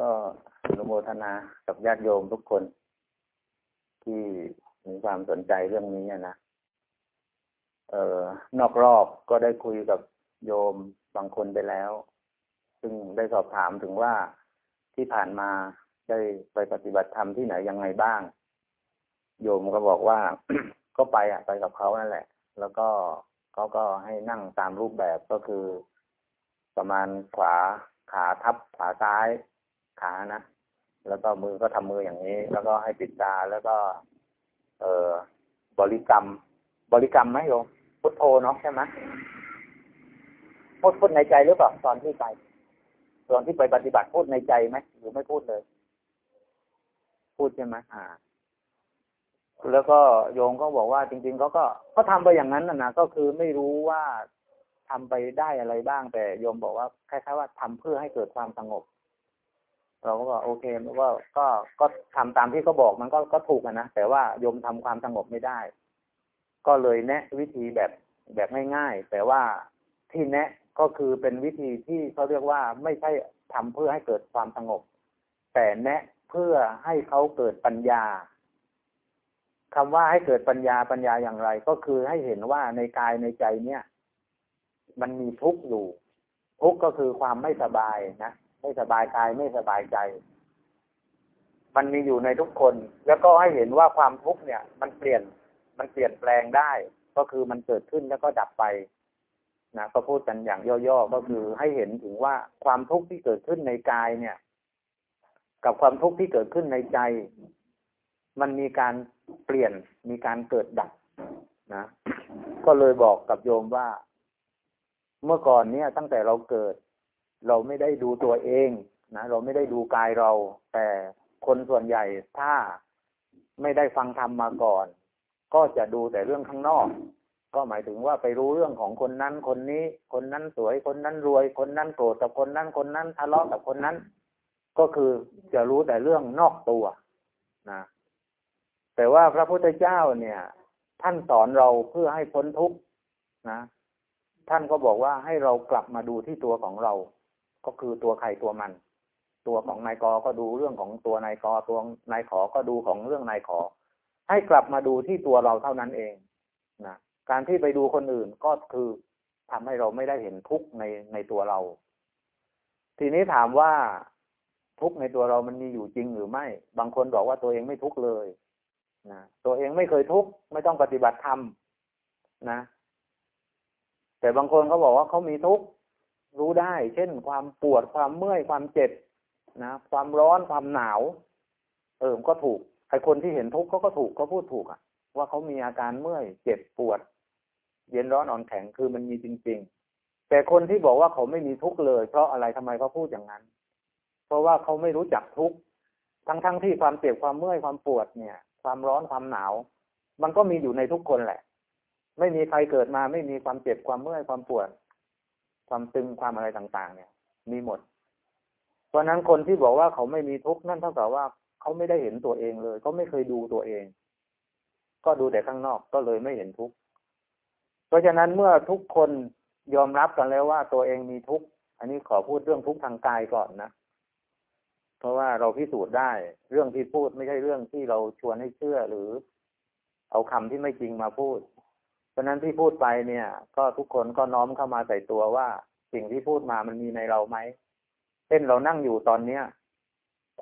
ก็อนุโมทนากับญาติโยมทุกคน ที่มีความสนใจเรื่องนี้นะเอ่อนอกรอบก็ได้คุยกับโยมบางคนไปแล้ว ซึ่งได้สอบถามถึงว่าที่ผ่านมาได้ไปปฏิบัติธรรมที่ไหนยังไงบ้าง โยมก็บอกว่าก็ไปอะไปกับเขานั่นแหละ แล้วก็เขาก็ให้นั่งตามรูปแบบก็คือ ประมาณขวาขาทับขาซ้าย ขานะแล้วก็มือก็ทำมืออย่างนี้ แล้วก็ให้ปิดตาแล้วก็ เอ่อบริกรรม บริกรรมไหมโยมพุทโธเนาะใช่ไหมพูดพูดในใจหรือเปล่าตอนที่ไปตอนที่ไปปฏิบัติพูดในใจไหมหรือไม่พูดเลย พูดใช่ไหมอ่า แล้วก็โยมก็บอกว่า จริง ๆ เขาก็ก็ทำไปอย่างนั้นนะนะก็คือไม่รู้ว่าทำไปได้อะไรบ้างแต่โยมบอกว่าคล้ายๆว่าทำเพื่อให้เกิดความสงบ เราก็บอกโอเคมันก็ก็ก็ทำตามที่เขาบอกมันก็ก็ถูกนะแต่ว่าโยมทำความสงบไม่ได้ ก็เลยแนะวิธีแบบแบบง่ายๆแต่ว่าที่แนะก็คือเป็นวิธีที่เขาเรียกว่าไม่ใช่ทำเพื่อให้เกิดความสงบ แต่แนะเพื่อให้เขาเกิดปัญญาคำว่าให้เกิดปัญญาปัญญาอย่างไร ก็คือให้เห็นว่าในกายในใจเนี่ย มันมีทุกข์อยู่ ทุกข์ก็คือความไม่สบายนะ ไม่สบายกายไม่สบายใจ มันมีอยู่ในทุกคน แล้วก็ให้เห็นว่าความทุกข์เนี่ย มันเปลี่ยนมันเปลี่ยนแปลงได้ ก็คือมันเกิดขึ้นแล้วก็ดับไปนะก็พูดกันอย่างย่อๆก็คือให้เห็นถึงว่าความทุกข์ที่เกิดขึ้นในกายเนี่ย กับความทุกข์ที่เกิดขึ้นในใจ มันมีการเปลี่ยนมีการเกิดดับนะก็เลยบอกกับโยมว่า เมื่อก่อนเนี่ยตั้งแต่เราเกิด เราไม่ได้ดูตัวเองนะเราไม่ได้ดูกายเรา แต่คนส่วนใหญ่ถ้าไม่ได้ฟังธรรมมาก่อน ก็จะดูแต่เรื่องข้างนอก ก็หมายถึงว่าไปรู้เรื่องของคนนั้นคนนี้ คนนั้นสวย คนนั้นรวย คนนั้นโกรธกับคนนั้นคนนั้นทะเลาะกับคนนั้น ก็คือจะรู้แต่เรื่องนอกตัวนะแต่ว่าพระพุทธเจ้าเนี่ย ท่านสอนเราเพื่อให้พ้นทุกข์นะ ท่านก็บอกว่าให้เรากลับมาดูที่ตัวของเรา ก็คือตัวใครตัวมัน ตัวของนายกก็ดูเรื่องของตัวนายกตัวนายขอก็ดูของเรื่องนายขอ ให้กลับมาดูที่ตัวเราเท่านั้นเองนะการที่ไปดูคนอื่นก็คือทำให้เราไม่ได้เห็นทุกข์ในในตัวเรา ทีนี้ถามว่าทุกข์ในตัวเรามันมีอยู่จริงหรือไม่ บางคนบอกว่าตัวเองไม่ทุกข์เลยนะตัวเองไม่เคยทุกข์ไม่ต้องปฏิบัติธรรมนะ แต่บางคนเขาบอกว่าเขามีทุกข์ รู้ได้ เช่น ความปวดความเมื่อยความเจ็บนะความร้อนความหนาว เออก็ถูกไอคนที่เห็นทุกข์เขาก็ถูกเขาพูดถูกอะ ว่าเขามีอาการเมื่อย เจ็บปวด เย็นร้อนอ่อนแข็งคือมันมีจริง ๆ แต่คนที่บอกว่าเขาไม่มีทุกข์เลย เพราะอะไรทำไมเขาพูดอย่างนั้น เพราะว่าเขาไม่รู้จักทุกข์ทั้งๆทที่ความเจ็บความเมื่อยความปวดเนี่ย ความร้อนความหนาว มันก็มีอยู่ในทุกคนแหละ ไม่มีใครเกิดมาไม่มีความเจ็บความเมื่อยความปวด ความตึงความอะไรต่าง ๆ เนี่ย มีหมด เพราะนั้นคนที่บอกว่าเขาไม่มีทุกข์นั่นเท่ากับว่าเขาไม่ได้เห็นตัวเองเลยเขาไม่เคยดูตัวเอง ก็ดูแต่ข้างนอกก็เลยไม่เห็นทุกข์เพราะฉะนั้นเมื่อทุกคนยอมรับกันแล้วว่าตัวเองมีทุกข์อันนี้ขอพูดเรื่องทุกข์ทางกายก่อนนะเพราะว่าเราพิสูจน์ได้ เรื่องที่พูดไม่ใช่เรื่องที่เราชวนให้เชื่อหรือ เอาคำที่ไม่จริงมาพูด เพราะนั้นที่พูดไปเนี่ย ก็ทุกคนก็น้อมเข้ามาใส่ตัวว่า สิ่งที่พูดมามันมีในเราไหมเช่นเรานั่งอยู่ตอนเนี้ย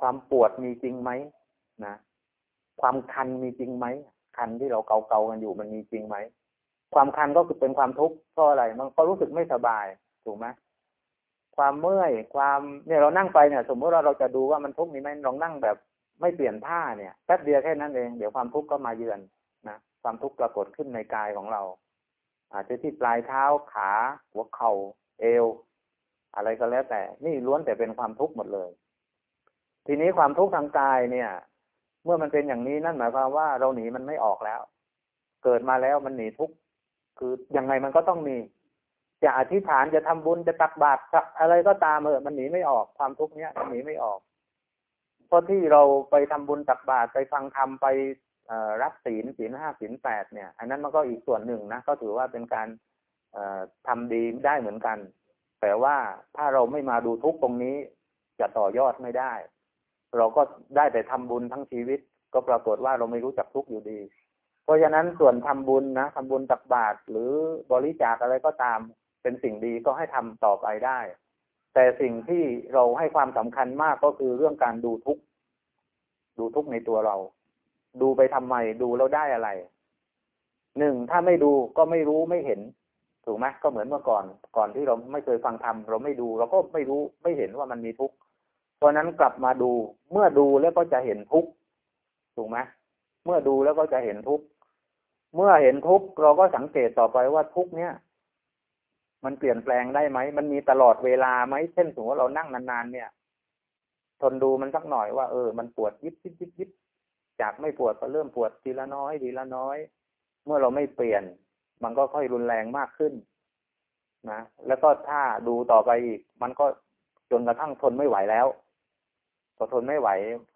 ความปวดมีจริงไหมนะความคันมีจริงไหมคันที่เราเกาเกากันอยู่มันมีจริงไหมความคันก็คือเป็นความทุกข์เพราะอะไร มันก็รู้สึกไม่สบายถูกไหมความเมื่อยความเนี่ยเรานั่งไปเนี่ย สมมติว่าเราจะดูว่ามันทุกข์นี่ไหมลองนั่งแบบไม่เปลี่ยนท่าเนี่ยแป๊บเดียวแค่นั้นเอง เดี๋ยวความทุกข์ก็มาเยือนนะ ความทุกข์ปรากฏขึ้นในกายของเรา อาจจะที่ปลายเท้าขา หัวเข่าเอว อะไรก็แล้วแต่ นี่ล้วนแต่เป็นความทุกข์หมดเลย ทีนี้ความทุกข์ทางกายเนี่ย เมื่อมันเป็นอย่างนี้นั่นหมายความว่าเราหนีมันไม่ออกแล้ว เกิดมาแล้วมันหนีทุกข์คือยังไงมันก็ต้องมีจะอธิษฐานจะทำบุญจะตักบาตรอะไรก็ตามเออมันหนีไม่ออกความทุกข์เนี้ยมันหนีไม่ออกเพราะที่เราไปทำบุญตักบาตรไปฟังธรรมไป รับศีลศีลห้าศีลแปดเนี่ย อันนั้นมันก็อีกส่วนหนึ่งนะก็ถือว่าเป็นการทำดีได้เหมือนกัน แต่ว่าถ้าเราไม่มาดูทุกตรงนี้จะต่อยอดไม่ได้ เราก็ได้แต่ทำบุญทั้งชีวิต ก็ปรากฏว่าเราไม่รู้จักทุกอยู่ดี เพราะฉะนั้นส่วนทำบุญนะทำบุญตักบาตรหรือบริจาคอะไรก็ตาม เป็นสิ่งดีก็ให้ทำต่อไปได้ แต่สิ่งที่เราให้ความสำคัญมากก็คือเรื่องการดูทุกดูทุกในตัวเรา ดูไปทำไมดูแล้วได้อะไรหนึ่งถ้าไม่ดูก็ไม่รู้ไม่เห็น ถูกไหมก็เหมือนเมื่อก่อน ก่อนที่เราไม่เคยฟังธรรมเราไม่ดู เราก็ไม่รู้ไม่เห็นว่ามันมีทุกข์เพราะนั้นกลับมาดู เมื่อดูแล้วก็จะเห็นทุกข์ถูกไหมเมื่อดูแล้วก็จะเห็นทุกข์เมื่อเห็นทุกข์เราก็สังเกตต่อไปว่าทุกข์เนี้ยมันเปลี่ยนแปลงได้ไหม มันมีตลอดเวลาไหมเช่นสมมติว่าเรานั่งนานๆเนี่ย ทนดูมันสักหน่อยว่าเออ มันปวดยิบยิบยิบยิบ จากไม่ปวดก็เริ่มปวดทีละน้อยทีละน้อย เมื่อเราไม่เปลี่ยน มันก็ค่อยรุนแรงมากขึ้นนะแล้วก็ถ้าดูต่อไปอีก มันก็จนกระทั่งทนไม่ไหวแล้วพอทนไม่ไหว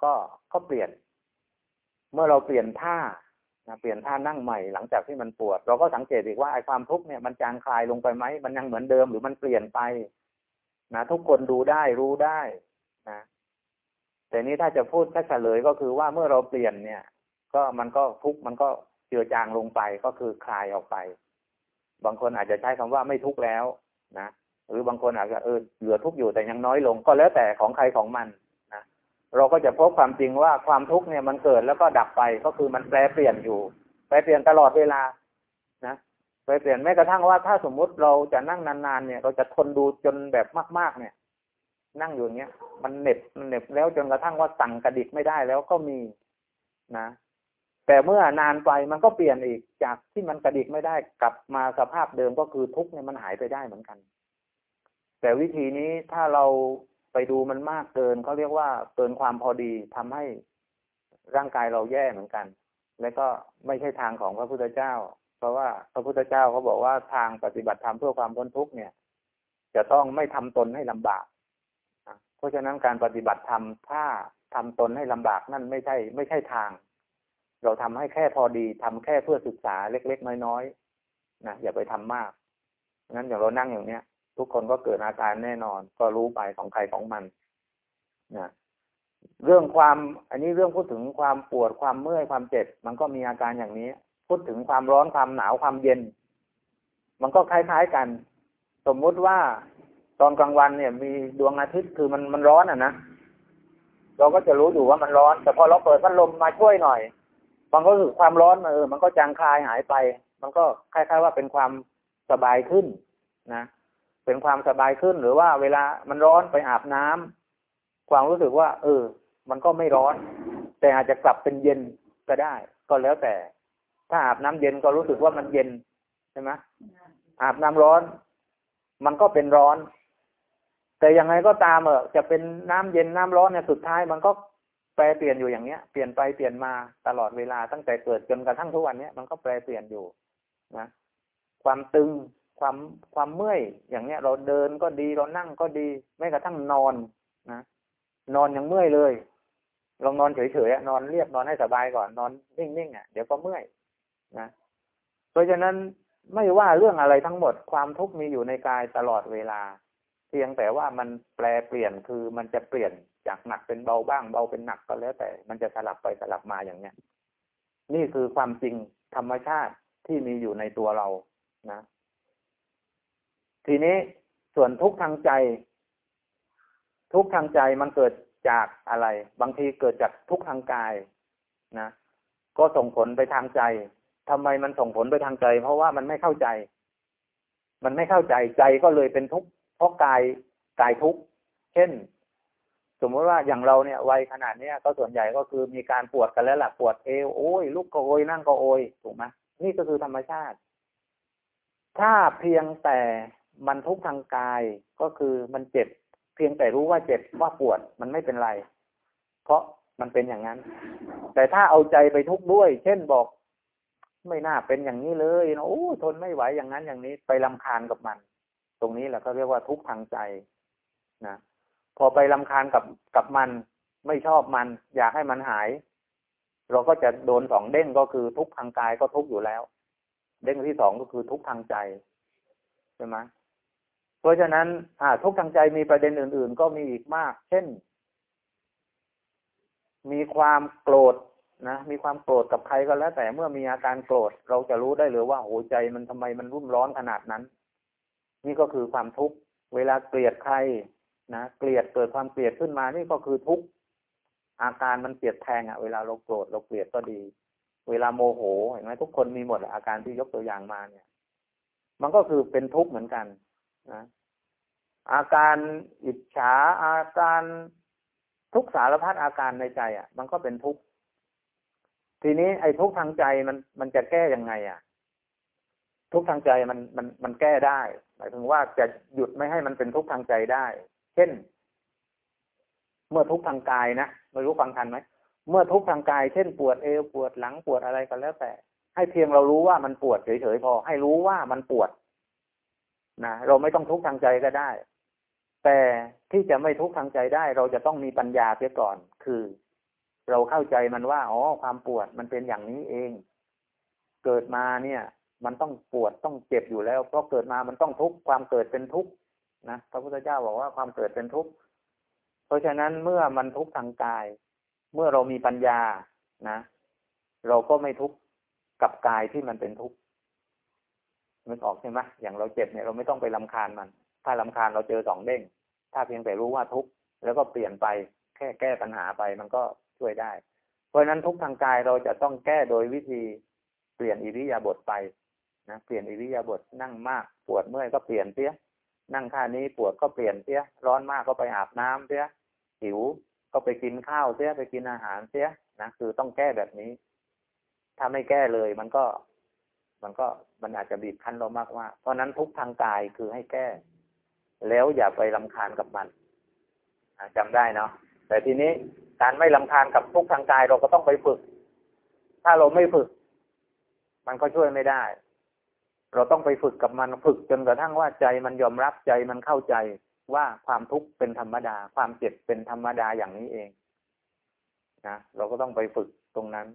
ก็ก็เปลี่ยน เมื่อเราเปลี่ยนท่านะเปลี่ยนท่านั่งใหม่หลังจากที่มันปวด เราก็สังเกตอีกว่าไอ้ความทุกข์เนี่ยมันจางคลายลงไปไหมมันยังเหมือนเดิมหรือมันเปลี่ยนไป นะทุกคนดูได้รู้ได้นะ แต่นี้ถ้าจะพูดแค่เฉลยก็คือว่าเมื่อเราเปลี่ยนเนี่ย ก็มันก็ทุกมันก็เจือจางลงไปก็คือคลายออกไป บางคนอาจจะใช้คำว่าไม่ทุกข์แล้วนะหรือบางคนอาจจะเออเหลือทุกข์อยู่แต่ยังน้อยลงก็แล้วแต่ของใครของมันนะเราก็จะพบความจริงว่าความทุกข์เนี่ยมันเกิดแล้วก็ดับไปก็คือมันแปรเปลี่ยนอยู่แปรเปลี่ยนตลอดเวลานะแปรเปลี่ยนแม้กระทั่งว่าถ้าสมมุติเราจะนั่งนานๆเนี่ย เราจะทนดูจนแบบมาก ๆ เนี่ย นั่งอยู่เนี้ยมันเหน็บมันเหน็บแล้วจนกระทั่งว่าสั่งกระดิกไม่ได้แล้วก็มีนะ แต่เมื่อนานไปมันก็เปลี่ยนอีกจากที่มันกระดิกไม่ได้กลับมาสภาพเดิมก็คือทุกเนี่ยมันหายไปได้เหมือนกัน แต่วิธีนี้ถ้าเราไปดูมันมากเกินเขาเรียกว่าเกินความพอดีทำให้ร่างกายเราแย่เหมือนกัน และก็ไม่ใช่ทางของพระพุทธเจ้า เพราะว่าพระพุทธเจ้าเขาบอกว่าทางปฏิบัติธรรมเพื่อความพ้นทุกข์เนี่ย จะต้องไม่ทำตนให้ลำบาก เพราะฉะนั้นการปฏิบัติธรรมถ้าทำตนให้ลำบากนั่นไม่ใช่ ไม่ใช่ทาง เราทำให้แค่พอดีทำแค่เพื่อศึกษาเล็ก ๆ น้อยๆนะอย่าไปทำมากงั้นอย่างเรานั่งอย่างเนี้ย ทุกคนก็เกิดอาการแน่นอน ก็รู้ไปของใครของมันนะเรื่องความ อันนี้เรื่องพูดถึงความปวดความเมื่อยความเจ็บ มันก็มีอาการอย่างนี้ พูดถึงความร้อนความหนาวความเย็น มันก็คล้ายๆกัน สมมุติว่า ตอนกลางวันเนี่ย มีดวงอาทิตย์คือมันมันร้อนอะนะเราก็จะรู้อยู่ว่ามันร้อน แต่พอเราเปิดพัดลมมาช่วยหน่อยมันก็รู้สึกความร้อนเออมันก็จางคลายหายไป มันก็คล้ายๆว่าเป็นความสบายขึ้นนะเป็นความสบายขึ้นหรือว่าเวลามันร้อนไปอาบน้ำความรู้สึกว่า เออ มันก็ไม่ร้อน แต่อาจจะกลับเป็นเย็นก็ได้ ก็แล้วแต่ ถ้าอาบน้ำเย็นก็รู้สึกว่ามันเย็นใช่ไหมอาบน้ำร้อน มันก็เป็นร้อน แต่ยังไงก็ตามเออจะเป็นน้ำเย็นน้ำร้อนเนี่ยสุดท้ายมันก็แปรเปลี่ยนอยู่อย่างเนี้ย เปลี่ยนไปเปลี่ยนมาตลอดเวลาตั้งแต่เกิดจนกระทั่งทุกวันเนี้ยมันก็แปรเปลี่ยนอยู่นะความตึงความความเมื่อยอย่างเนี้ย เราเดินก็ดีเรานั่งก็ดีแม้กระทั่งนอนนะนอนยังเมื่อยเลยลองนอนเฉยๆนอนเรียบนอนให้สบายก่อนนอนนิ่งๆอะเดี๋ยวก็เมื่อยนะเพราะฉะนั้นไม่ว่าเรื่องอะไรทั้งหมดความทุกข์มีอยู่ในกายตลอดเวลา เพียงแต่ว่ามันแปลเปลี่ยนคือมันจะเปลี่ยนจากหนักเป็นเบาบ้างเบาเป็นหนักก็แล้วแต่ มันจะสลับไปสลับมาอย่างเนี้ยนี่คือความจริงธรรมชาติที่มีอยู่ในตัวเรานะ ทีนี้ส่วนทุกทางใจ ทุกทางใจมันเกิดจากอะไร บางทีเกิดจากทุกทางกายนะ ก็ส่งผลไปทางใจทำไมมันส่งผลไปทางใจ เพราะว่ามันไม่เข้าใจ มันไม่เข้าใจใจก็เลยเป็นทุกข์ เพราะกายกายทุกข์เช่น สมมติว่าอย่างเราเนี่ยวัยขนาดเนี้ยก็ส่วนใหญ่ก็คือมีการปวดกันแล้วล่ะปวดเอวโอ้ยลุกก็โอยนั่งก็โอยถูกไหมนี่ก็คือธรรมชาติ ถ้าเพียงแต่มันทุกข์ทางกายก็คือมันเจ็บ เพียงแต่รู้ว่าเจ็บว่าปวดมันไม่เป็นไร เพราะมันเป็นอย่างนั้น แต่ถ้าเอาใจไปทุกข์ด้วย เช่นบอก ไม่น่าเป็นอย่างนี้เลยนะโอ้ทนไม่ไหวอย่างนั้นอย่างนี้ไปลำคาญกับมัน ตรงนี้แหละก็เรียกว่าทุกข์ทางใจนะพอไปลำคาญกับกับมันไม่ชอบมัน อยากให้มันหาย เราก็จะโดนสองเด้งก็คือทุกทางกายก็ทุกอยู่แล้ว เด้งที่สองก็คือทุกทางใจใช่ไหมเพราะฉะนั้นอ่าทุกทางใจมีประเด็นอื่น ๆ ก็มีอีกมาก เช่น มีความโกรธนะมีความโกรธกับใครก็แล้ว แต่เมื่อมีอาการโกรธ เราจะรู้ได้เลยว่าโหใจมันทำไมมันรุ่มร้อนขนาดนั้น นี่ก็คือความทุกข์เวลาเกลียดใครนะเกลียดเกิดความเกลียดขึ้นมานี่ก็คือทุกข์อาการมันเกลียดแทงอะ่ะ เวลาเราโกรธเราเกลียดก็ดี เวลาโมโหเห็นไหมทุกคนมีหมดอาการที่ยกตัวอย่างมาเนี่ย มันก็คือเป็นทุกข์เหมือนกันนะอาการอิจฉาอาการทุกสารพัดอาการในใจอะ มันก็เป็นทุกข์ทีนี้ไอ้ทุกข์ทางใจมันมันจะแก้ยังไงอะ ทุกทางใจมันมันมันแก้ได้ หมายถึงว่าจะหยุดไม่ให้มันเป็นทุกทางใจได้ เช่น เมื่อทุกทางกายนะไม่รู้ฟังทันไหมเมื่อทุกทางกายเช่นปวดเอวปวดหลังปวดอะไรก็แล้วแต่ ให้เพียงเรารู้ว่ามันปวดเฉยๆพอ ให้รู้ว่ามันปวดนะเราไม่ต้องทุกทางใจก็ได้ แต่ที่จะไม่ทุกทางใจได้ เราจะต้องมีปัญญาเสียก่อน คือ เราเข้าใจมันว่าอ๋อความปวดมันเป็นอย่างนี้เอง เกิดมาเนี่ย มันต้องปวดต้องเจ็บอยู่แล้ว เพราะเกิดมามันต้องทุกข์ความเกิดเป็นทุกข์นะพระพุทธเจ้าบอกว่าความเกิดเป็นทุกข์เพราะฉะนั้นเมื่อมันทุกข์ทางกาย เมื่อเรามีปัญญานะ เราก็ไม่ทุกข์กับกายที่มันเป็นทุกข์มันออกใช่ไหมอย่างเราเจ็บเนี่ยเราไม่ต้องไปลำคาญมัน ถ้าลำคาญเราเจอสองเด้ง ถ้าเพียงแต่รู้ว่าทุกข์แล้วก็เปลี่ยนไปแค่แก้ปัญหาไปมันก็ช่วยได้ เพราะฉะนั้นทุกทางกายเราจะต้องแก้โดยวิธีเปลี่ยนอิริยาบถไป นะเปลี่ยนอิริยาบถนั่งมาก ปวดเมื่อยก็เปลี่ยนเสียนั่งท่านี้ปวดก็เปลี่ยนเสียร้อนมากก็ไปอาบน้ำเสียหิวก็ไปกินข้าวเสียไปกินอาหารเสียนะคือต้องแก้แบบนี้ ถ้าไม่แก้เลยมันก็ มันก็มันอาจจะบีบคั้นเรามากว่า เพราะนั้นทุกทางกายคือให้แก้ แล้วอย่าไปลำคาญกับมันจำได้เนาะแต่ทีนี้การไม่ลำคาญกับทุกทางกายเราก็ต้องไปฝึก ถ้าเราไม่ฝึก มันก็ช่วยไม่ได้ เราต้องไปฝึกกับมันฝึกจนกระทั่งว่าใจมันยอมรับใจมันเข้าใจว่าความทุกข์เป็นธรรมดา ความเจ็บเป็นธรรมดาอย่างนี้เองนะเราก็ต้องไปฝึกตรงนั้น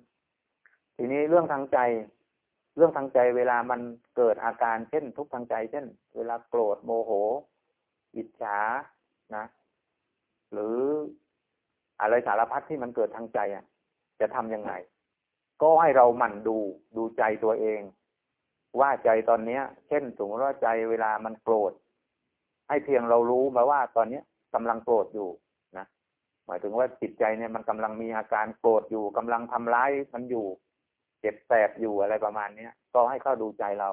ทีนี้เรื่องทางใจ เรื่องทางใจเวลามันเกิดอาการเช่น ทุกข์ทางใจ เช่น เวลาโกรธโมโห อิจฉานะ หรืออะไรสารพัดที่มันเกิดทางใจอะ จะทํำยังไง ก็ให้เราหมั่นดูดูใจตัวเอง ว่าใจตอนเนี้ย เช่นสมมติว่าใจเวลามันโกรธ ให้เพียงเรารู้มาว่าตอนเนี้ยกำลังโกรธอยู่นะหมายถึงว่าจิตใจเนี่ยมันกำลังมีอาการโกรธอยู่กำลังทำร้ายมันอยู่เจ็บแสบอยู่อะไรประมาณเนี้ยก็ให้เข้าดูใจเรา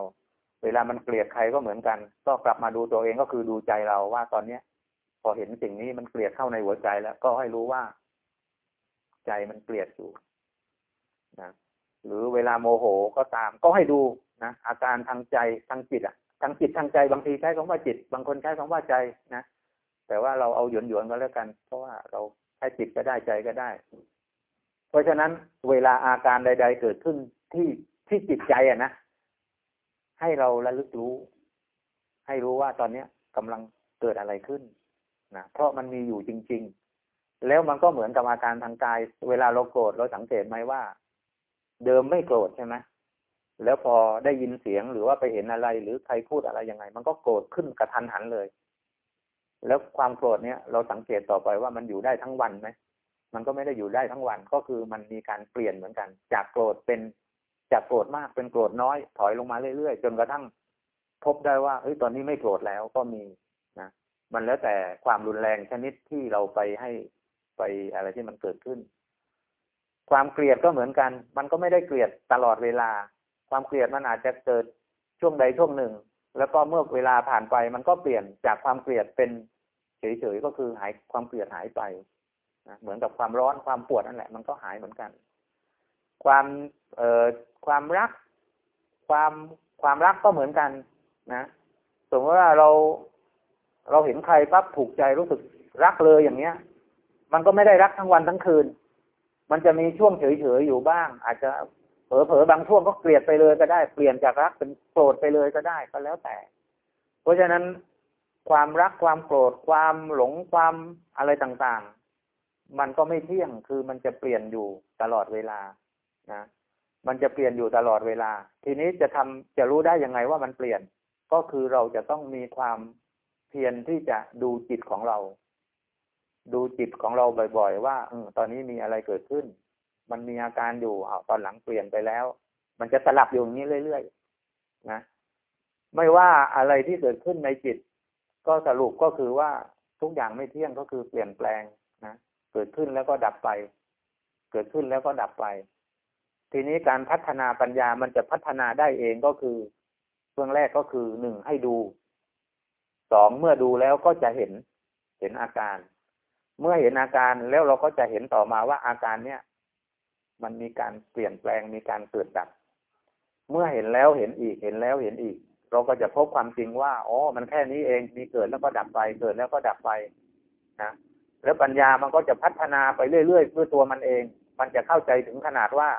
เวลามันเกลียดใครก็เหมือนกัน ก็กลับมาดูตัวเองก็คือดูใจเราว่าตอนเนี้ย พอเห็นสิ่งนี้มันเกลียดเข้าในหัวใจแล้ว ก็ให้รู้ว่า ใจมันเกลียดอยู่นะ หรือเวลาโมโหก็ตาม ก็ให้ดูนะอาการทางใจทางจิตอะทางจิตทางใจบางทีใช้คำว่าจิต บางคนใช้คำว่าใจนะแต่ว่าเราเอาหยวนหยวนก็แล้วกัน เพราะว่าเราใช้จิตก็ได้ใจก็ได้ เพราะฉะนั้นเวลาอาการใด ๆ เกิดขึ้นที่ที่จิตใจอะนะให้เราระลึกรู้ ให้รู้ว่าตอนเนี้ยกำลังเกิดอะไรขึ้นนะเพราะมันมีอยู่จริง ๆ แล้วมันก็เหมือนกับอาการทางกาย เวลาเราโกรธเราสังเกตไหมว่า เดิมไม่โกรธใช่ไหมแล้วพอได้ยินเสียงหรือว่าไปเห็นอะไร หรือใครพูดอะไรยังไง มันก็โกรธขึ้นกระทันหันเลย แล้วความโกรธเนี้ยเราสังเกตต่อไปว่ามันอยู่ได้ทั้งวันไหมมันก็ไม่ได้อยู่ได้ทั้งวันก็คือมันมีการเปลี่ยนเหมือนกัน จากโกรธเป็นจากโกรธมากเป็นโกรธน้อย ถอยลงมาเรื่อยๆจนกระทั่ง พบได้ว่าเฮ้ยตอนนี้ไม่โกรธแล้วก็มีนะมันแล้วแต่ความรุนแรงชนิดที่เราไปให้ไปอะไรที่มันเกิดขึ้น ความเกลียดก็เหมือนกัน มันก็ไม่ได้เกลียดตลอดเวลา ความเกลียดมันอาจจะเกิดช่วงใดช่วงหนึ่ง แล้วก็เมื่อเวลาผ่านไป มันก็เปลี่ยนจากความเกลียดเป็นเฉยๆก็คือหายความเกลียดหายไปนะเหมือนกับความร้อนความปวดนั่นแหละ มันก็หายเหมือนกัน ความเอ่อความรัก ความความรักก็เหมือนกันนะสมมติว่าเราเราเห็นใครปั๊บถูกใจรู้สึกรักเลยอย่างเนี้ย มันก็ไม่ได้รักทั้งวันทั้งคืน มันจะมีช่วงเฉยๆอยู่บ้าง อาจจะเผลอๆบางช่วงก็เกลียดไปเลยก็ได้ เปลี่ยนจากรักเป็นโกรธไปเลยก็ได้ก็แล้วแต่ เพราะฉะนั้นความรักความโกรธความหลงความอะไรต่างๆ มันก็ไม่เที่ยงคือมันจะเปลี่ยนอยู่ตลอดเวลานะมันจะเปลี่ยนอยู่ตลอดเวลา ทีนี้จะทำจะรู้ได้ยังไงว่ามันเปลี่ยน ก็คือเราจะต้องมีความเพียรที่จะดูจิตของเรา ดูจิตของเราบ่อย ๆ ว่าอตอนนี้มีอะไรเกิดขึ้น มันมีอาการอยู่อตอนหลังเปลี่ยนไปแล้ว มันจะสลับอยู่อย่างนี้เรื่อยๆนะไม่ว่าอะไรที่เกิดขึ้นในจิต ก็สรุปก็คือว่าทุกอย่างไม่เที่ยงก็คือเปลี่ยนแปลงนะเกิดขึ้นแล้วก็ดับไป เกิดขึ้นแล้วก็ดับไป ทีนี้การพัฒนาปัญญามันจะพัฒนาได้เองก็คือเบื้องแรกก็คือหนึ่งให้ดูสองเมื่อดูแล้วก็จะเห็นเห็นอาการ เมื่อเห็นอาการแล้วเราก็จะเห็นต่อมาว่าอาการเนี้ยมันมีการเปลี่ยนแปลงมีการเกิดดับ เมื่อเห็นแล้วเห็นอีกเห็นแล้วเห็นอีก เราก็จะพบความจริงว่าอ๋อมันแค่นี้เองมีเกิดแล้วก็ดับไปเกิดแล้วก็ดับไปนะแล้วปัญญามันก็จะพัฒนาไปเรื่อยๆด้วยตัวมันเอง มันจะเข้าใจถึงขนาดว่า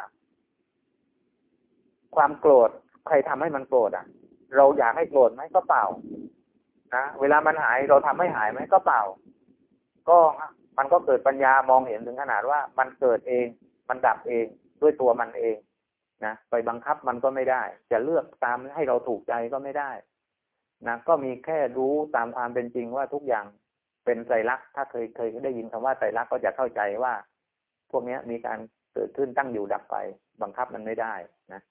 ความโกรธใครทำให้มันโกรธอะ เราอยากให้โกรธไหมก็เปล่านะเวลามันหายเราทำให้หายไหมก็เปล่า ก็มันก็เกิดปัญญามองเห็นถึงขนาดว่ามันเกิดเอง มันดับเองด้วยตัวมันเองนะไปบังคับมันก็ไม่ได้ จะเลือกตามให้เราถูกใจก็ไม่ได้นะก็มีแค่รู้ตามความเป็นจริงว่าทุกอย่างเป็นใจรักถ้าเคยเคยได้ยินคำว่าใจรักก็จะเข้าใจว่า พวกนี้มีการเกิดขึ้นตั้งอยู่ดับไป บังคับมันไม่ได้นะ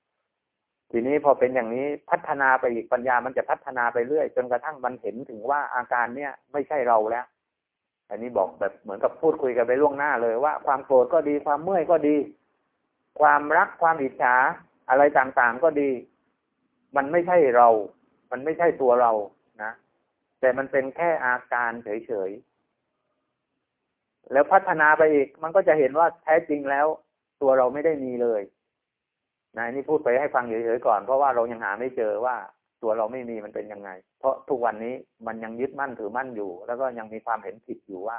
ทีนี้พอเป็นอย่างนี้พัฒนาไปอีกปัญญามันจะพัฒนาไปเรื่อย จนกระทั่งมันเห็นถึงว่าอาการเนี้ยไม่ใช่เราแล้ว อันนี้บอกแบบเหมือนกับพูดคุยกันไปล่วงหน้าเลยว่าความโกรธก็ดีความเมื่อยก็ดี ความรักความอิจฉาอะไรต่างๆก็ดี มันไม่ใช่เรา มันไม่ใช่ตัวเรานะ แต่มันเป็นแค่อาการเฉยๆ แล้วพัฒนาไปอีก มันก็จะเห็นว่าแท้จริงแล้ว ตัวเราไม่ได้มีเลยนะนี่พูดไปให้ฟังเฉยๆก่อน เพราะว่าเรายังหาไม่เจอว่า ตัวเราไม่มีมันเป็นยังไง เพราะทุกวันนี้มันยังยึดมั่นถือมั่นอยู่ แล้วก็ยังมีความเห็นผิดอยู่ว่า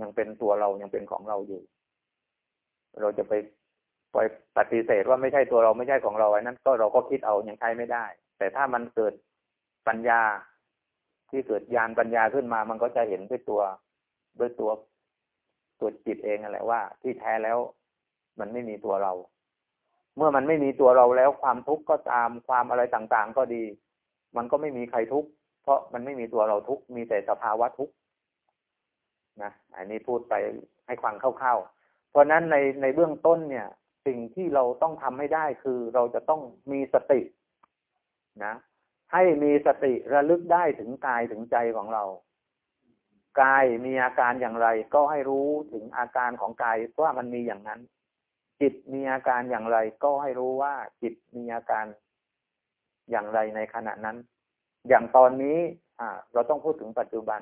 ยังเป็นตัวเรายังเป็นของเราอยู่ เราจะไปปล่อยปฏิเสธว่าไม่ใช่ตัวเราไม่ใช่ของเราไอ้นั้น ก็เราก็คิดเอายังใช้ไม่ได้ แต่ถ้ามันเกิดปัญญาที่เกิดญาณปัญญาขึ้นมา มันก็จะเห็นด้วยตัวด้วยตัวตัวจิตเองนั่นแหละว่า ที่แท้แล้ว มันไม่มีตัวเรา เมื่อมันไม่มีตัวเราแล้วความทุกข์ก็ตามความอะไรต่างๆ ก็ดี มันก็ไม่มีใครทุกข์เพราะมันไม่มีตัวเราทุกข์มีแต่สภาวะทุกข์นะอันนี้พูดไปให้ฟังคร่าวๆเพราะนั้นในในเบื้องต้นเนี่ย สิ่งที่เราต้องทำให้ได้คือเราจะต้องมีสตินะ ให้มีสติระลึกได้ถึงกายถึงใจของเรากายมีอาการอย่างไร ก็ให้รู้ถึงอาการของกายว่ามันมีอย่างนั้น จิตมีอาการอย่างไรก็ให้รู้ว่าจิตมีอาการอย่างไรในขณะนั้น อย่างตอนนี้ อ่า เราต้องพูดถึงปัจจุบัน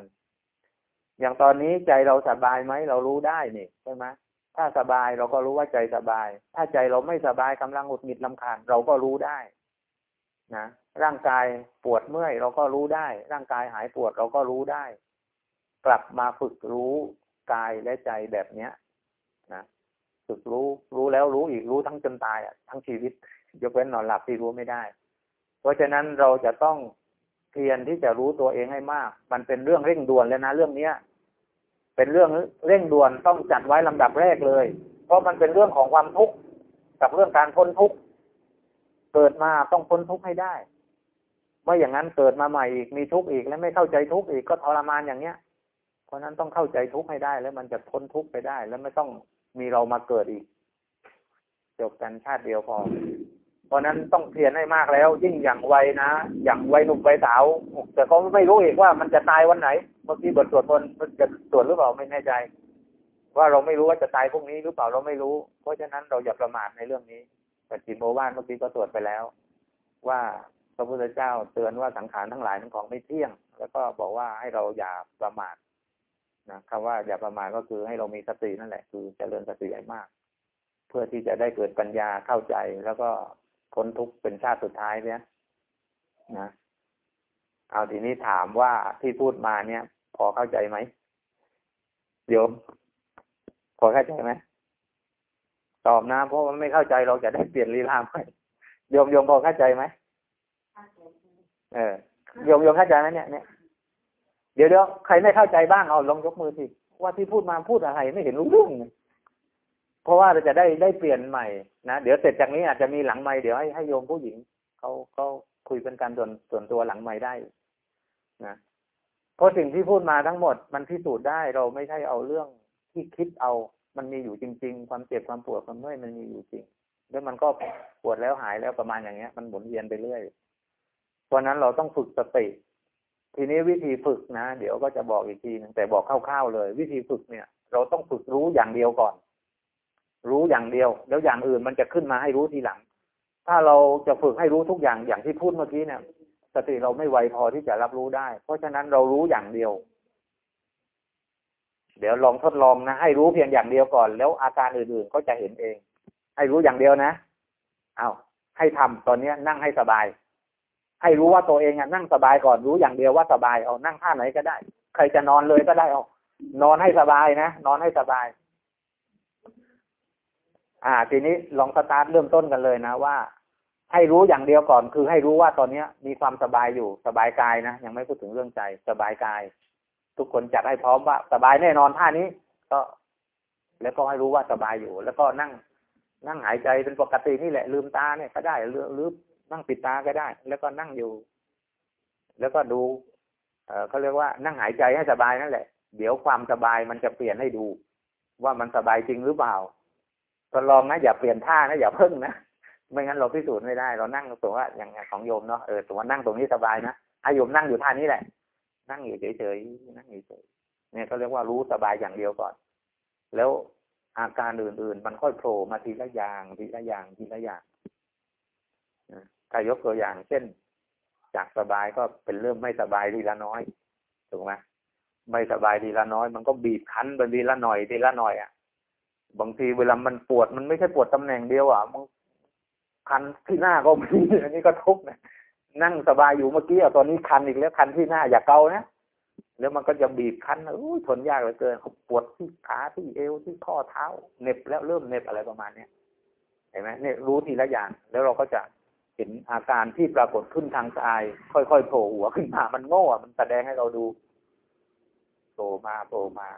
อย่างตอนนี้ใจเราสบายไหมเรารู้ได้นี่ใช่ไหมถ้าสบายเราก็รู้ว่าใจสบาย ถ้าใจเราไม่สบายกำลังหงุดหงิดลำคาญเราก็รู้ได้ นะร่างกายปวดเมื่อยเราก็รู้ได้ ร่างกายหายปวดเราก็รู้ได้ กลับมาฝึกรู้กายและใจแบบเนี้ย นะ ฝึกรู้รู้แล้วรู้อีกรู้ทั้งจนตายอะทั้งชีวิต ยกเว้นนอนหลับที่รู้ไม่ได้ เพราะฉะนั้นเราจะต้องเพียรที่จะรู้ตัวเองให้มาก มันเป็นเรื่องเร่งด่วนเลยนะเรื่องเนี้ย เป็นเรื่องเร่งด่วนต้องจัดไว้ลำดับแรกเลย เพราะมันเป็นเรื่องของความทุกข์กับเรื่องการพ้นทุกข์เกิดมาต้องพ้นทุกข์ให้ได้ไม่อย่างนั้นเกิดมาใหม่อีกมีทุกข์อีกแล้วไม่เข้าใจทุกข์อีกก็ทรมานอย่างเนี้ย เพราะนั้นต้องเข้าใจทุกข์ให้ได้ แล้วมันจะพ้นทุกข์ไปได้ แล้วไม่ต้อง มีเรามาเกิดอีกจบกันชาติเดียวพอ เพราะนั้นต้องเพียรให้มากแล้ว ยิ่งอย่างวัยนะ อย่างวัยหนุ่มวัยสาว แต่เขาไม่รู้เอีกว่ามันจะตายวันไหน เมื่อกี้บทสวดมนต์จะตรวจหรือเปล่าไม่แน่ใจ ว่าเราไม่รู้ว่าจะตายพรุ่งนี้หรือเปล่าเราไม่รู้ เพราะฉะนั้นเราอย่าประมาทในเรื่องนี้แต่จิตโมวานเมื่อกี้ก็ตรวจไปแล้ว ว่าพระพุทธเจ้าเตือนว่าสังขารทั้งหลายทั้งของไม่เที่ยง แล้วก็บอกว่าให้เราอย่าประมาท นะคำว่าอย่าประมาทก็คือให้เรามีสตินั่นแหละ คือจเจริญสติให้มาก เพื่อที่จะได้เกิดปัญญาเข้าใจแล้วก็พ้นทุกข์เป็นชาติสุดท้ายเนี่ยนะเอาทีนี้ถามว่าที่พูดมาเนี่ย พอเข้าใจไหมโยมพอเข้าใจไหมตอบนะเพราะมันไม่เข้าใจเราจะได้เปลี่ยนลีลาไหมโยมโยมพอเข้าใจไหมเออโยมโยมเข้าใจไหมเนี่ยเนี่ย เดี๋ยวเดี๋ยวใครไม่เข้าใจบ้างเอาลองยกมือสิว่าที่พูดมาพูดอะไรไม่เห็นรู้เรื่องเพราะว่าเราจะได้ได้เปลี่ยนใหม่นะเดี๋ยวเสร็จจากนี้อาจจะมีหลังใหม่เดี๋ยวให้ให้โยมผู้หญิงเขาเขาคุยเป็นการส่วนส่วนตัวหลังใหม่ได้นะเพราะสิ่งที่พูดมาทั้งหมดมันพิสูจน์ได้เราไม่ใช่เอาเรื่องที่คิดเอา มันมีอยู่จริง ๆ ความเจ็บความปวดความเมื่อยมันมีอยู่จริง แล้วมันก็ปวดแล้วหายแล้วประมาณอย่างเงี้ย มันหมุนเวียนไปเรื่อยเพราะนั้นเราต้องฝึกสติ ทีนี้วิธีฝึกนะ เดี๋ยวก็จะบอกอีกทีนึงแต่บอกคร่าวๆเลย วิธีฝึกเนี่ย เราต้องฝึกรู้อย่างเดียวก่อน รู้อย่างเดียว แล้วอย่างอื่นมันจะขึ้นมาให้รู้ทีหลัง ถ้าเราจะฝึกให้รู้ทุกอย่างอย่างที่พูดเมื่อกี้เนี่ยสติเราไม่ไวพอที่จะรับรู้ได้ เพราะฉะนั้นเรารู้อย่างเดียว เดี๋ยวลองทดลองนะ ให้รู้เพียงอย่างเดียวก่อน แล้วอาการอื่นๆก็จะเห็นเอง ให้รู้อย่างเดียวนะ เอาให้ทำตอนนี้นั่งให้สบาย ให้รู้ว่าตัวเองอนั่งสบายก่อนรู้อย่างเดียวว่าสบายเอานั่งท่าไหนก็ได้ ใครจะนอนเลยก็ได้เอานอนให้สบายนะนอนให้สบาย อ่า ทีนี้ลองสตาร์ทเริ่มต้นกันเลยนะว่า ให้รู้อย่างเดียวก่อน คือให้รู้ว่าตอนเนี้ย มีความสบายอยู่สบายกายนะยังไม่พูดถึงเรื่องใจสบายกาย ทุกคนจัดให้พร้อมว่า สบายแน่นอนท่านี้ ก็ แล้วก็ให้รู้ว่าสบายอยู่ แล้วก็นั่งนั่งหายใจเป็นปกตินี่แหละ ลืมตาเนี่ยก็ได้หรือหรือ นั่งปิดตาก็ได้ แล้วก็นั่งอยู่ แล้วก็ดู เออเขาเรียกว่านั่งหายใจให้สบายนั่นแหละ เดี๋ยวความสบายมันจะเปลี่ยนให้ดู ว่ามันสบายจริงหรือเปล่าทดลองนะอย่าเปลี่ยนท่านะอย่าเพิ่งนะไม่งั้นเราพิสูจน์ไม่ได้ เรานั่งสมมติว่าอย่างของโยมเนาะเออสมมติว่านั่งตรงนี้สบายนะอาโยมนั่งอยู่ท่านี้แหละ นั่งอยู่เฉยๆนั่งเฉยๆเนี่ยเขาเรียกว่ารู้สบายอย่างเดียวก่อน แล้วอาการอื่นๆ มันค่อยโผล่มาทีละอย่างทีละอย่างทีละอย่าง ถ้ายกตัวอย่าง เช่น จากสบายก็เป็นเริ่มไม่สบายทีละน้อยถูกไหมไม่สบายทีละน้อย มันก็บีบคั้นไปทีละหน่อยทีละหน่อยอะบางทีเวลามันปวดมันไม่ใช่ปวดตำแหน่งเดียวอะมันคันที่หน้าก็มีอันนี้ก็ทุกข์นะนั่งสบายอยู่เมื่อกี้อะตอนนี้คันอีกแล้วคันที่หน้าอย่าเกานะแล้วมันก็จะบีบคันอู้ทนยากเหลือเกินปวดที่ขาที่เอวที่ข้อเท้าเน็บแล้วเริ่มเน็บอะไรประมาณเนี้ยเห็นไหมเนี่ยรู้ทีละอย่าง แล้วเราก็จะ เห็นอาการที่ปรากฏขึ้นทางกาย ค่อยๆโผล่หัวขึ้นมามันโง่มันแสดงให้เราดูโผล่มาโผล่มา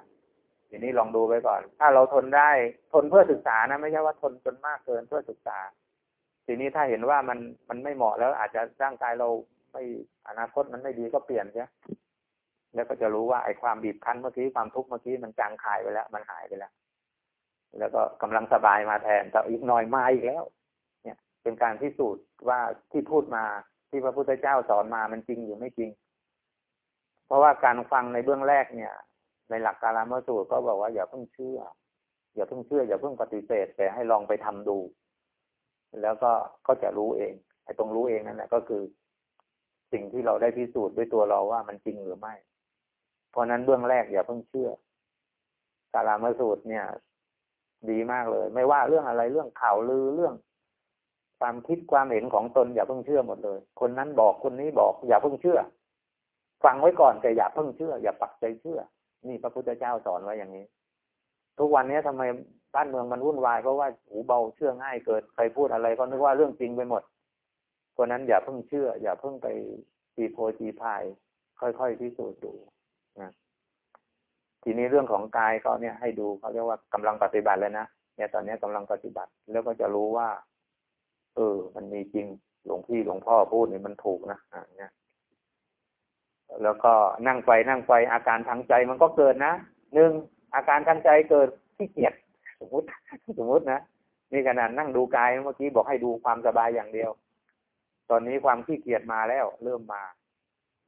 ทีนี้ลองดูไปก่อน ถ้าเราทนได้ทนเพื่อศึกษานะไม่ใช่ว่าทนจนมากเกินเพื่อศึกษา ทีนี้ถ้าเห็นว่ามันมันไม่เหมาะแล้ว อาจจะร่างกายเราไม่อนาคตมันไม่ดีก็เปลี่ยนใช่แล้วก็จะรู้ว่าไอ้ความบีบคั้นเมื่อกี้ความทุกข์เมื่อกี้มันจางคายไปแล้ว มันหายไปแล้ว แล้วก็กำลังสบายมาแทนแต่อีกหน่อยมาอีกแล้ว เป็นการพิสูจน์ว่าที่พูดมาที่พระพุทธเจ้าสอนมามันจริงหรือไม่จริง เพราะว่าการฟังในเบื้องแรกเนี่ย ในหลักการามสูตรก็บอกว่าอย่าเพิ่งเชื่อ อย่าเพิ่งเชื่อ อย่าเพิ่งปฏิเสธแต่ให้ลองไปทำดู แล้วก็ก็จะรู้เองไอ้ตรงรู้เองนั่นแหละก็คือ สิ่งที่เราได้พิสูจน์ด้วยตัวเราว่ามันจริงหรือไม่ เพราะนั้นเบื้องแรกอย่าเพิ่งเชื่อสารามสูตรเนี่ย ดีมากเลย ไม่ว่าเรื่องอะไรเรื่องข่าวลือเรื่อง ความคิดความเห็นของตนอย่าเพิ่งเชื่อหมดเลย คนนั้นบอกคนนี้บอกอย่าเพิ่งเชื่อ ฟังไว้ก่อนแต่อย่าเพิ่งเชื่อ อย่าปักใจเชื่อ นี่พระพุทธเจ้าสอนไว้อย่างนี้ ทุกวันนี้ทำไมบ้านเมืองมันวุ่นวายเพราะว่าหูเบาเชื่อง่ายเกิดใครพูดอะไรก็นึกว่าเรื่องจริงไปหมดเพราะนั้นอย่าเพิ่งเชื่อ อย่าเพิ่งไปตีโพตีพาย ค่อยๆพิสูจน์ดูนะทีนี้เรื่องของกายก็เนี่ยให้ดูเขาเรียกว่ากำลังปฏิบัติเลยนะเนี่ยตอนนี้กำลังปฏิบัติแล้วก็จะรู้ว่า เออ มันมีจริงหลวงพี่หลวงพ่อพูดนี่มันถูกนะอ่าเนี่ยแล้วก็นั่งไปนั่งไปอาการทางใจมันก็เกิดนะหนึ่งอาการทางใจเกิดขี้เกียจสมมติสมมตินะนี่ขนาดนั่งดูกายเมื่อกี้บอกให้ดูความสบายอย่างเดียว ตอนนี้ความขี้เกียจมาแล้ว เริ่มมา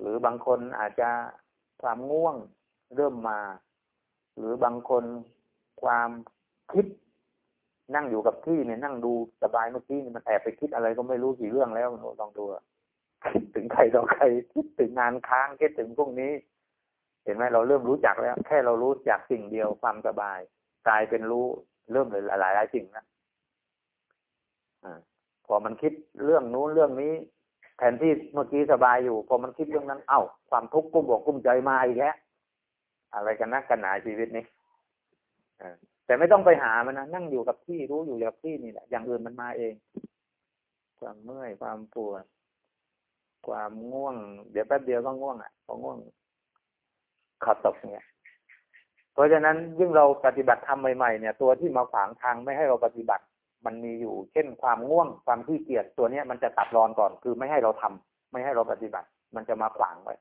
หรือบางคนอาจจะความง่วง เริ่มมา หรือบางคนความคิด นั่งอยู่กับที่เนี่ยนั่งดูสบายเมื่อกี้เนี่ยมันแอบไปคิดอะไรก็ไม่รู้กี่เรื่องแล้วมันลองดูคิดถึงใครต่อใครคิดถึงงานค้างคิดถึงพวกนี้ เห็นไหมเราเริ่มรู้จักแล้ว แค่เรารู้จักสิ่งเดียวความสบายกลายเป็นรู้เริ่มเลยหลายหลายสิ่งนะอพอมันคิดเรื่องนู้นเรื่องนี้ แทนที่เมื่อกี้สบายอยู่ พอมันคิดเรื่องนั้น เอ้า ความทุกข์กุ้มอกกุ้มใจมาอีกแล้วอะไรกันนักกันหนาชีวิตนี้ แต่ไม่ต้องไปหามันนะนั่งอยู่กับที่รู้อยู่กับที่นี่แหละอย่างอื่นมันมาเอง ความเมื่อยความปวดความง่วง เดี๋ยวแป๊บเดียวก็ง่วงอะพอง่วงขัดตกเนี่ยเพราะฉะนั้นยิ่งเราปฏิบัติทำใหม่ๆเนี่ย ตัวที่มาขวางทางไม่ให้เราปฏิบัติ มันมีอยู่ เช่น ความง่วงความขี้เกียจตัวเนี้ยมันจะตัดรอนก่อน คือไม่ให้เราทำไม่ให้เราปฏิบัติ มันจะมาขวางไว้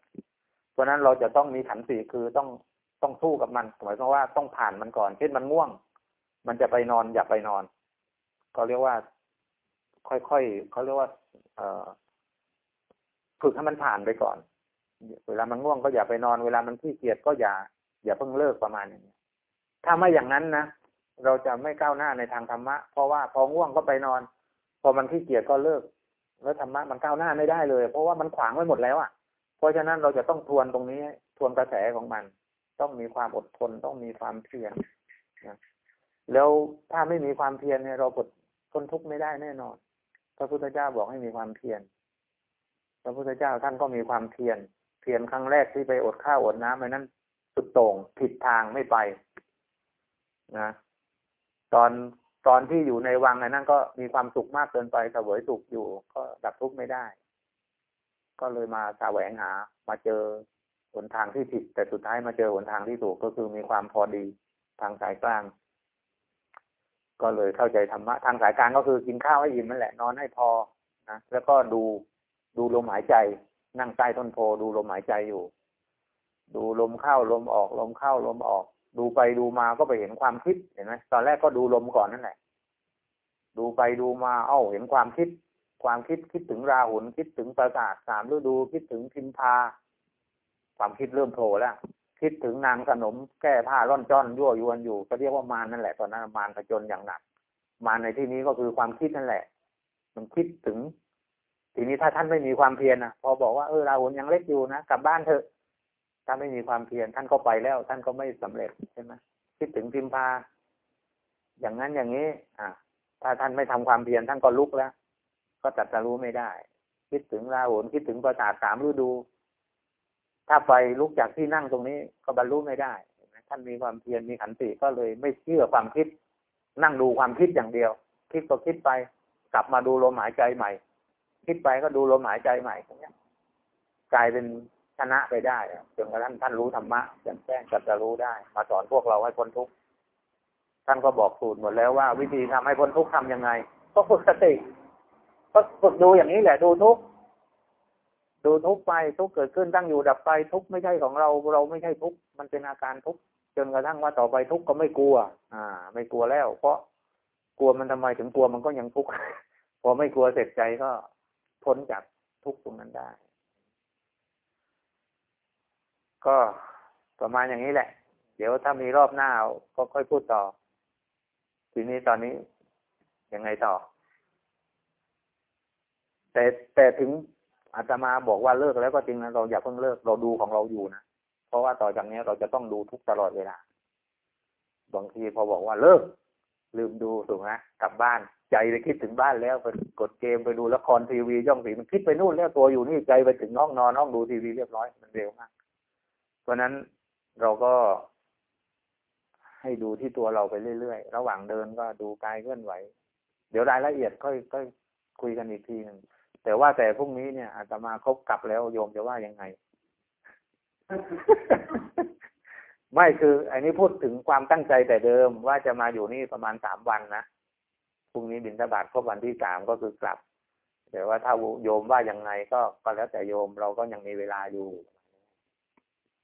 เพราะนั้นเราจะต้องมีขันติคือต้อง ต้องสู้กับมันหมายความว่าต้องผ่านมันก่อน เช่นมันง่วง มันจะไปนอนอย่าไปนอน ก็เรียกว่า ค่อยๆเขาเรียกว่า เออฝึกให้มันผ่านไปก่อน เวลามันง่วงก็อย่าไปนอน เวลามันขี้เกียจก็อย่า อย่าเพิ่งเลิกประมาณนี้ถ้าไม่อย่างนั้นนะเราจะไม่ก้าวหน้าในทางธรรมะ เพราะว่าพอง่วงก็ไปนอน พอมันขี้เกียจก็เลิก แล้วธรรมะมันก้าวหน้าไม่ได้เลย เพราะว่ามันขวางไว้หมดแล้วอะ เพราะฉะนั้นเราจะต้องทวนตรงนี้ ทวนกระแสของมัน ต้องมีความอดทนต้องมีความเพียรนะแล้วถ้าไม่มีความเพียรเนี่ยเราปดทนทุกข์ไม่ได้แน่นอน พระพุทธเจ้าบอกให้มีความเพียรพระพุทธเจ้าท่านก็มีความเพียรเพียรครั้งแรกที่ไปอดข้าวอดน้ำไปนั้นสุดโต่งผิดทางไม่ไปนะตอนตอนที่อยู่ในวังนั้นก็มีความสุขมากเกินไปเสวยสุขอยู่ ก็ดับทุกข์ไม่ได้ ก็เลยมาแสวงหา มาเจอ นทางที่ผิด แต่สุดท้ายมาเจอหนทางที่ถูกก็คือมีความพอดีทางสายกลาง ก็เลยเข้าใจธรรมะทางสายกลางก็คือกินข้าวให้อิ่มนั่นแหละนอนให้พอนะแล้วก็ดูดูลมหายใจ นั่งใต้ต้นโพดูลมหายใจอยู่ ดูลมเข้าลมออกลมเข้าลมออก ดูไปดูมาก็ไปเห็นความคิดเห็นไหมตอนแรกก็ดูลมก่อนนั่นแหละ ดูไปดูมาเอ้าเห็นความคิด ความคิดคิดถึงราหุลคิดถึงประสาทสามฤดูคิดถึงพิมพา ความคิดเริ่มโผล่แล้วคิดถึงนางขนมแก้ผ้าร่อนจ้อนยั่วยวนอยู่ก็เรียกว่ามารนั่นแหละตอนนั้นมารผจญอย่างหนัก มารในที่นี้ก็คือความคิดนั่นแหละ มันคิดถึง ทีนี้ถ้าท่านไม่มีความเพียรนะพอบอกว่าเออราหุลยังเล็กอยู่นะกลับบ้านเถอะถ้าไม่มีความเพียรท่านก็ไปแล้ว ท่านก็ไม่สำเร็จใช่ไหมคิดถึงพิมพาอย่างนั้นอย่างนี้ อ่าถ้าท่านไม่ทำความเพียรท่านก็ลุกแล้ว ก็ตัดจะรู้ไม่ได้ คิดถึงราหุลคิดถึงประสาทสามฤดู ถ้าไฟลุกจากที่นั่งตรงนี้ก็บรรลุไม่ได้ท่านมีความเพียรมีขันติก็เลยไม่เชื่อความคิด นั่งดูความคิดอย่างเดียว คิดก็คิดไป กลับมาดูลมหายใจใหม่ คิดไปก็ดูลมหายใจใหม่อย่างเงี้ยกลายเป็นชนะไปได้จนกระทั่งท่านรู้ธรรมะแจ้งแจ้งจัจะรู้ได้ มาสอนพวกเราให้พ้นทุกข์ท่านก็บอกสูตรหมดแล้วว่า วิธีทำให้พ้นทุกข์ทำยังไง ก็ฝึกสติ ก็ฝึกดูอย่างนี้แหละดูทุกข์ ดูทุกไปทุกเกิดขึ้นตั้งอยู่ดับไปทุกไม่ใช่ของเราเราไม่ใช่ทุกมันเป็นอาการทุกจนกระทั่งว่าต่อไปทุกก็ไม่กลัว อ่า ไม่กลัวแล้ว เพราะกลัวมันทำไมถึงกลัวมันก็ยังทุกพอไม่กลัวเสร็จใจก็พ้นจากทุกตรงนั้นได้ ก็ประมาณอย่างนี้แหละ เดี๋ยวถ้ามีรอบหน้าก็ค่อยพูดต่อ ทีนี้ตอนนี้ยังไงต่อ แต่แต่ถึง อาตมาบอกว่าเลิกแล้วก็จริงนะเราอย่าเพิ่งเลิกเราดูของเราอยู่นะเพราะว่าต่อจากนี้เราจะต้องดูทุกตลอดเวลาบางทีพอบอกว่าเลิก ลืมดูถูกไหมกลับบ้าน ใจไปคิดถึงบ้านแล้วไปกดเกมไปดูละครทีวีย่องสีมันคิดไปนู่นแล้วตัวอยู่นี่ใจไปถึงห้องนอนห้องดูทีวีเรียบร้อยมันเร็วมากเพราะนั้นเราก็ ให้ดูที่ตัวเราไปเรื่อยๆระหว่างเดินก็ดูกายเคลื่อนไหว เดี๋ยวรายละเอียดค่อยค่อยคุยกันอีกทีหนึ่ง แต่ว่าแต่พรุ่งนี้เนี่ยอาตมาครบกลับแล้วโยมจะว่ายังไง ไม่คือ อันนี้พูดถึงความตั้งใจแต่เดิมว่าจะมาอยู่นี่ประมาณสามวันนะพรุ่งนี้บินทบาทครบวันที่สามก็คือกลับ แต่ว่าถ้าโยมว่ายังไงก็ก็แล้วแต่โยมเราก็ยังมีเวลาอยู่